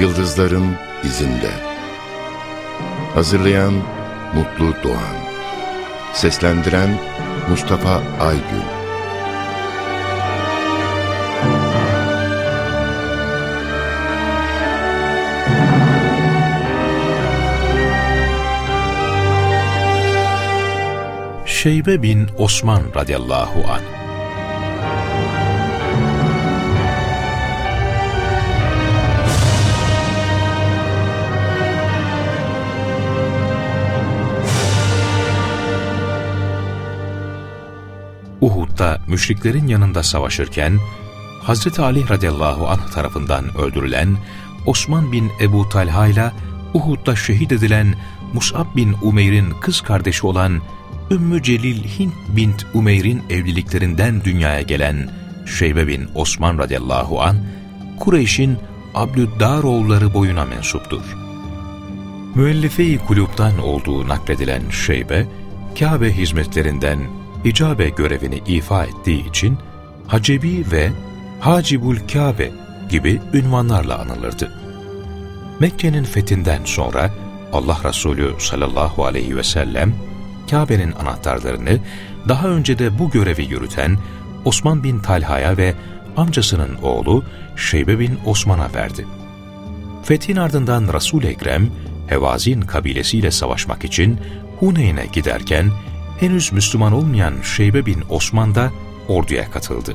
Yıldızların izinde. Hazırlayan Mutlu Doğan. Seslendiren Mustafa Aygün. Şeybe bin Osman radıyallahu anh Uhud'da müşriklerin yanında savaşırken, Hz. Ali radıyallahu anh tarafından öldürülen Osman bin Ebu Talha ile Uhud'da şehit edilen Mus'ab bin Umeyr'in kız kardeşi olan Ümmü Celil Hint bint Umeyr'in evliliklerinden dünyaya gelen Şeybe bin Osman radıyallahu an Kureyş'in Abdüddaroğulları boyuna mensuptur. Müellife-i kulüpten olduğu nakledilen Şeybe, Kabe hizmetlerinden hicabe görevini ifa ettiği için Hacebi ve Hacibul Kabe gibi ünvanlarla anılırdı. Mekke'nin fethinden sonra Allah Resulü sallallahu aleyhi ve sellem Kabe'nin anahtarlarını daha önce de bu görevi yürüten Osman bin Talha'ya ve amcasının oğlu Şeybe bin Osman'a verdi. Fethin ardından Resul-i Ekrem, Hevazin kabilesiyle savaşmak için Huneyn'e giderken henüz Müslüman olmayan Şeybe bin Osman da orduya katıldı.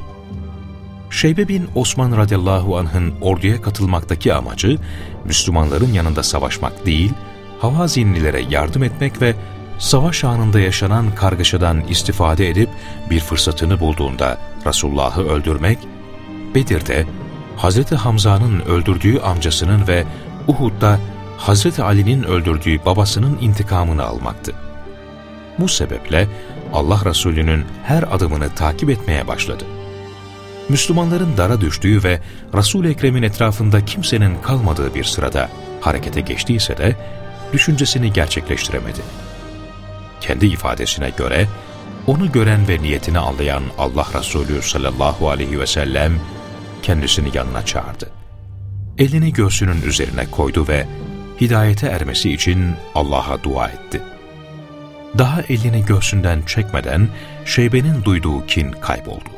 Şeybe bin Osman radıyallahu anh'ın orduya katılmaktaki amacı Müslümanların yanında savaşmak değil, Havazinlilere yardım etmek ve savaş anında yaşanan kargaşadan istifade edip bir fırsatını bulduğunda Resulullah'ı öldürmek, Bedir'de Hz. Hamza'nın öldürdüğü amcasının ve Uhud'da Hz. Ali'nin öldürdüğü babasının intikamını almaktı. Bu sebeple Allah Resulü'nün her adımını takip etmeye başladı. Müslümanların dara düştüğü ve Resul-i Ekrem'in etrafında kimsenin kalmadığı bir sırada harekete geçtiyse de düşüncesini gerçekleştiremedi. Kendi ifadesine göre onu gören ve niyetini anlayan Allah Resulü sallallahu aleyhi ve sellem kendisini yanına çağırdı. Elini göğsünün üzerine koydu ve hidayete ermesi için Allah'a dua etti. Daha elini göğsünden çekmeden Şeybe'nin duyduğu kin kayboldu.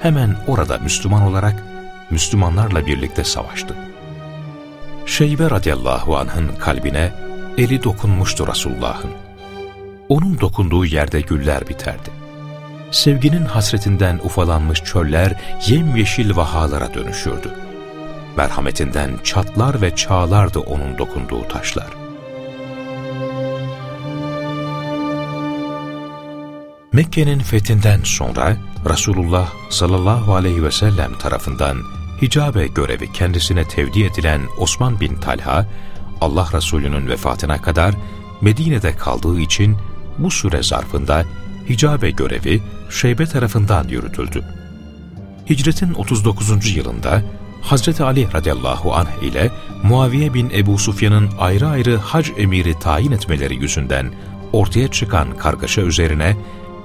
Hemen orada Müslüman olarak Müslümanlarla birlikte savaştı. Şeybe radıyallahu anh'ın kalbine eli dokunmuştu Resulullah'ın. Onun dokunduğu yerde güller biterdi. Sevginin hasretinden ufalanmış çöller yemyeşil vahalara dönüşürdü. Merhametinden çatlar ve çağlardı onun dokunduğu taşlar. Mekke'nin fethinden sonra Resulullah sallallahu aleyhi ve sellem tarafından hicabe görevi kendisine tevdi edilen Osman bin Talha, Allah Resulü'nün vefatına kadar Medine'de kaldığı için bu süre zarfında hicabe görevi Şeybe tarafından yürütüldü. Hicretin 39. yılında Hazreti Ali radıyallahu anh ile Muaviye bin Ebu Sufyan'ın ayrı ayrı hac emiri tayin etmeleri yüzünden ortaya çıkan kargaşa üzerine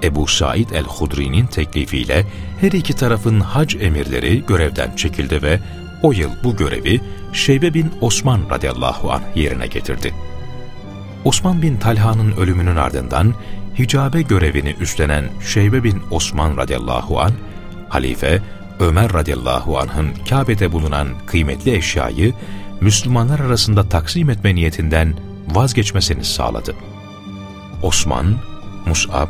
Ebu Said el-Hudri'nin teklifiyle her iki tarafın hac emirleri görevden çekildi ve o yıl bu görevi Şeybe bin Osman radıyallahu anh yerine getirdi. Osman bin Talha'nın ölümünün ardından hicabe görevini üstlenen Şeybe bin Osman radıyallahu an, halife Ömer radıyallahu anh'ın Kabe'de bulunan kıymetli eşyayı Müslümanlar arasında taksim etme niyetinden vazgeçmesini sağladı. Osman, Mus'ab,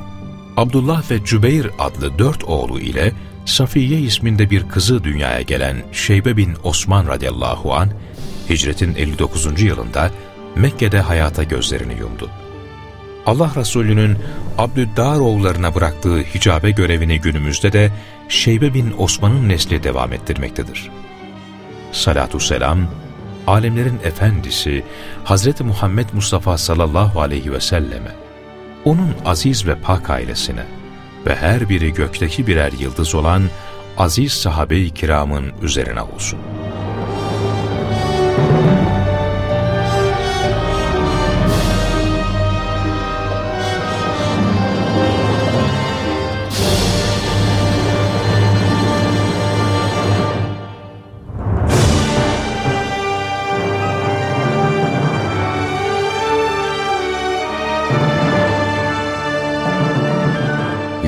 Abdullah ve Cübeyr adlı dört oğlu ile Safiye isminde bir kızı dünyaya gelen Şeybe bin Osman radıyallahu an hicretin 59. yılında Mekke'de hayata gözlerini yumdu. Allah Resulü'nün Abdüddar bıraktığı hicabe görevini günümüzde de Şeybe bin Osman'ın nesli devam ettirmektedir. Salatü selam, alemlerin efendisi Hz. Muhammed Mustafa sallallahu aleyhi ve selleme, onun aziz ve pak ailesine ve her biri gökteki birer yıldız olan aziz sahabe-i kiramın üzerine olsun.''